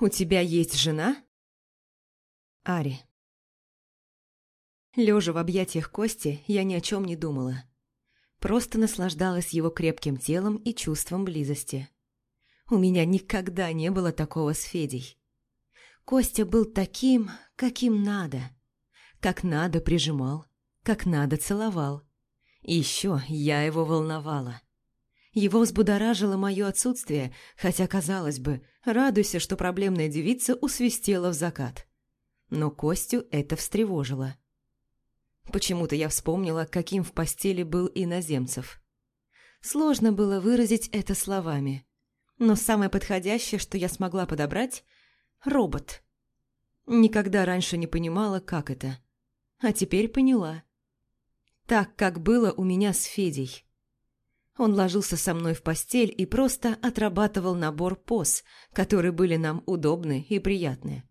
У тебя есть жена? Ари. Лежа в объятиях Кости, я ни о чем не думала. Просто наслаждалась его крепким телом и чувством близости. У меня никогда не было такого с Федей. Костя был таким, каким надо. Как надо прижимал, как надо целовал. И еще я его волновала. Его взбудоражило мое отсутствие, хотя, казалось бы, радуйся, что проблемная девица усвистела в закат. Но Костю это встревожило. Почему-то я вспомнила, каким в постели был иноземцев. Сложно было выразить это словами. Но самое подходящее, что я смогла подобрать – робот. Никогда раньше не понимала, как это. А теперь поняла. Так, как было у меня с Федей. Он ложился со мной в постель и просто отрабатывал набор поз, которые были нам удобны и приятны.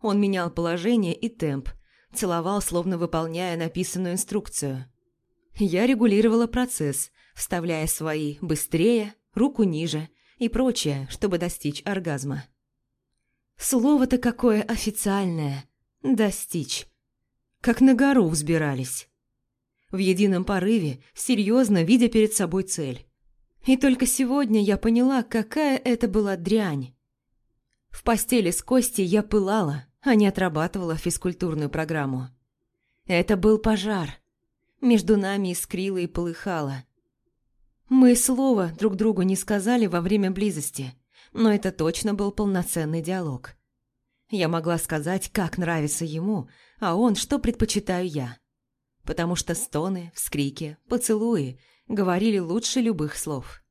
Он менял положение и темп, целовал, словно выполняя написанную инструкцию. Я регулировала процесс, вставляя свои «быстрее», «руку ниже» и прочее, чтобы достичь оргазма. Слово-то какое официальное «достичь». Как на гору взбирались в едином порыве, серьезно видя перед собой цель. И только сегодня я поняла, какая это была дрянь. В постели с Костей я пылала, а не отрабатывала физкультурную программу. Это был пожар. Между нами искрило и полыхало. Мы слова друг другу не сказали во время близости, но это точно был полноценный диалог. Я могла сказать, как нравится ему, а он, что предпочитаю я потому что стоны, вскрики, поцелуи говорили лучше любых слов.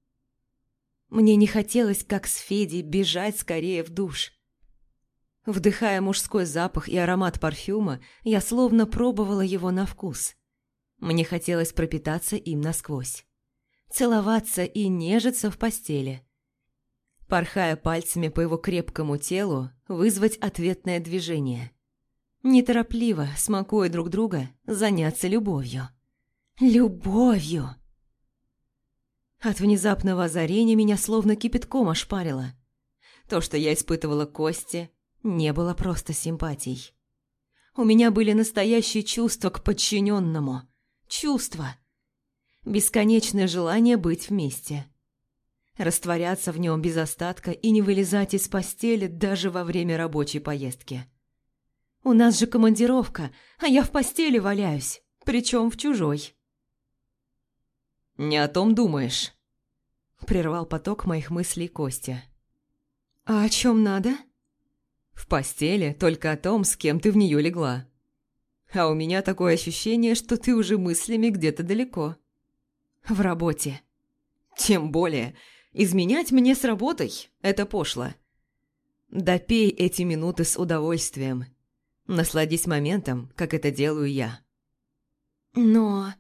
Мне не хотелось, как с Федей, бежать скорее в душ. Вдыхая мужской запах и аромат парфюма, я словно пробовала его на вкус. Мне хотелось пропитаться им насквозь. Целоваться и нежиться в постели. Порхая пальцами по его крепкому телу, вызвать ответное движение неторопливо, смакуя друг друга, заняться любовью. Любовью! От внезапного озарения меня словно кипятком ошпарило. То, что я испытывала Кости, не было просто симпатией. У меня были настоящие чувства к подчиненному. Чувства. Бесконечное желание быть вместе. Растворяться в нем без остатка и не вылезать из постели даже во время рабочей поездки. У нас же командировка, а я в постели валяюсь, причем в чужой. «Не о том думаешь», – прервал поток моих мыслей Костя. «А о чем надо?» «В постели только о том, с кем ты в нее легла. А у меня такое ощущение, что ты уже мыслями где-то далеко. В работе». «Тем более, изменять мне с работой – это пошло. Допей эти минуты с удовольствием, Насладись моментом, как это делаю я. Но...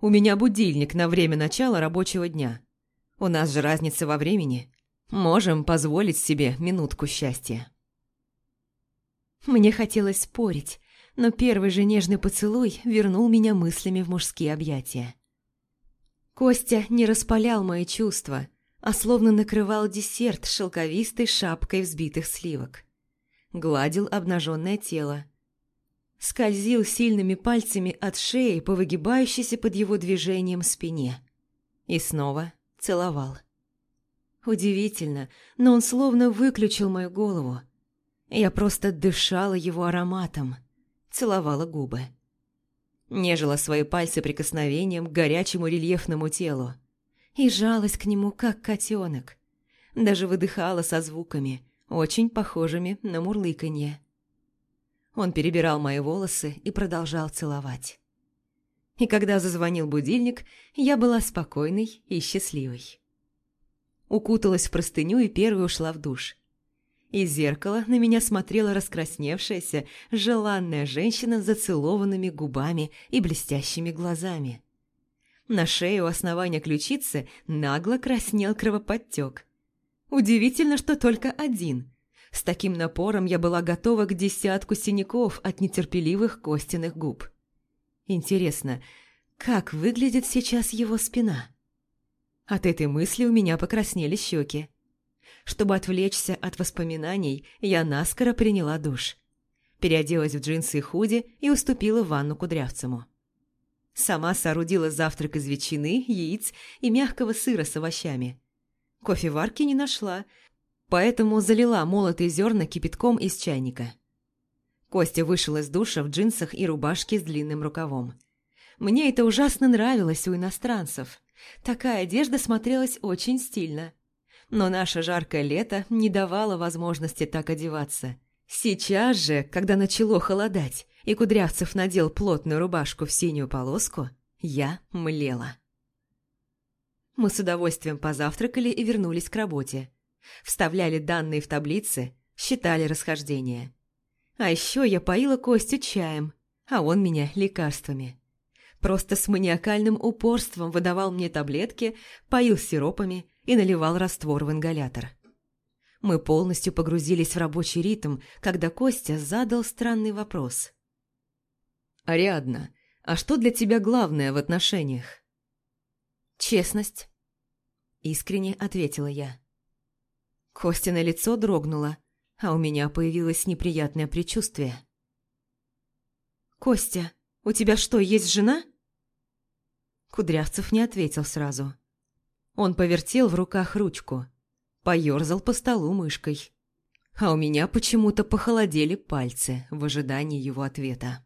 У меня будильник на время начала рабочего дня. У нас же разница во времени. Можем позволить себе минутку счастья. Мне хотелось спорить, но первый же нежный поцелуй вернул меня мыслями в мужские объятия. Костя не распалял мои чувства, а словно накрывал десерт шелковистой шапкой взбитых сливок гладил обнаженное тело. Скользил сильными пальцами от шеи по выгибающейся под его движением спине. И снова целовал. Удивительно, но он словно выключил мою голову. Я просто дышала его ароматом, целовала губы. Нежила свои пальцы прикосновением к горячему рельефному телу и жалась к нему, как котенок. Даже выдыхала со звуками, очень похожими на мурлыканье. Он перебирал мои волосы и продолжал целовать. И когда зазвонил будильник, я была спокойной и счастливой. Укуталась в простыню и первой ушла в душ. Из зеркала на меня смотрела раскрасневшаяся, желанная женщина с зацелованными губами и блестящими глазами. На шее у основания ключицы нагло краснел кровоподтек. Удивительно, что только один. С таким напором я была готова к десятку синяков от нетерпеливых Костиных губ. Интересно, как выглядит сейчас его спина? От этой мысли у меня покраснели щеки. Чтобы отвлечься от воспоминаний, я наскоро приняла душ. Переоделась в джинсы и худи и уступила ванну кудрявцему. Сама соорудила завтрак из ветчины, яиц и мягкого сыра с овощами. Кофеварки не нашла, поэтому залила молотые зерна кипятком из чайника. Костя вышел из душа в джинсах и рубашке с длинным рукавом. Мне это ужасно нравилось у иностранцев. Такая одежда смотрелась очень стильно. Но наше жаркое лето не давало возможности так одеваться. Сейчас же, когда начало холодать, и Кудрявцев надел плотную рубашку в синюю полоску, я млела. Мы с удовольствием позавтракали и вернулись к работе. Вставляли данные в таблицы, считали расхождения. А еще я поила Костю чаем, а он меня лекарствами. Просто с маниакальным упорством выдавал мне таблетки, поил сиропами и наливал раствор в ингалятор. Мы полностью погрузились в рабочий ритм, когда Костя задал странный вопрос. «Ариадна, а что для тебя главное в отношениях?» «Честность», — искренне ответила я. Костя на лицо дрогнуло, а у меня появилось неприятное предчувствие. «Костя, у тебя что, есть жена?» Кудрявцев не ответил сразу. Он повертел в руках ручку, поерзал по столу мышкой. А у меня почему-то похолодели пальцы в ожидании его ответа.